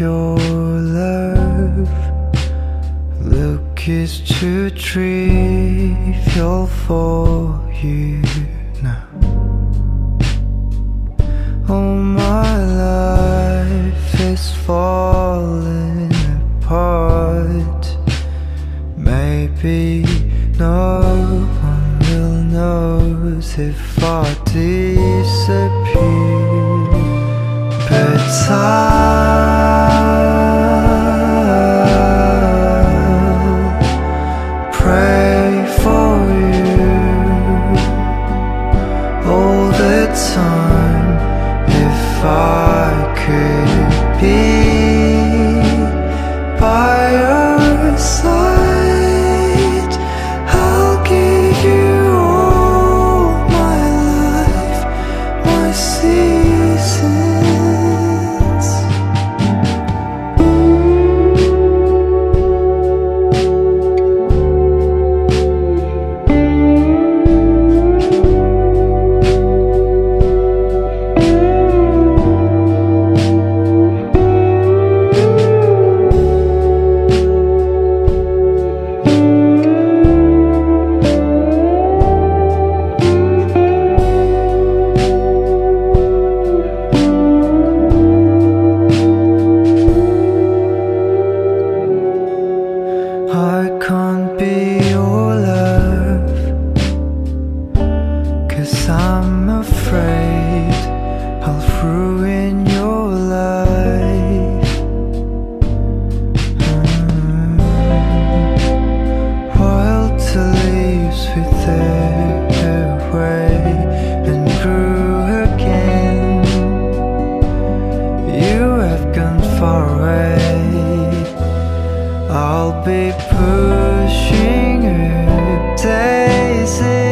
your love. Look is too trivial for you now. Oh, my life is falling apart. Maybe no one will notice if I disappear. But I'll I I'm afraid I'll ruin your life. Mm. Wild And grew again. You have gone far away. I'll be pushing you daisies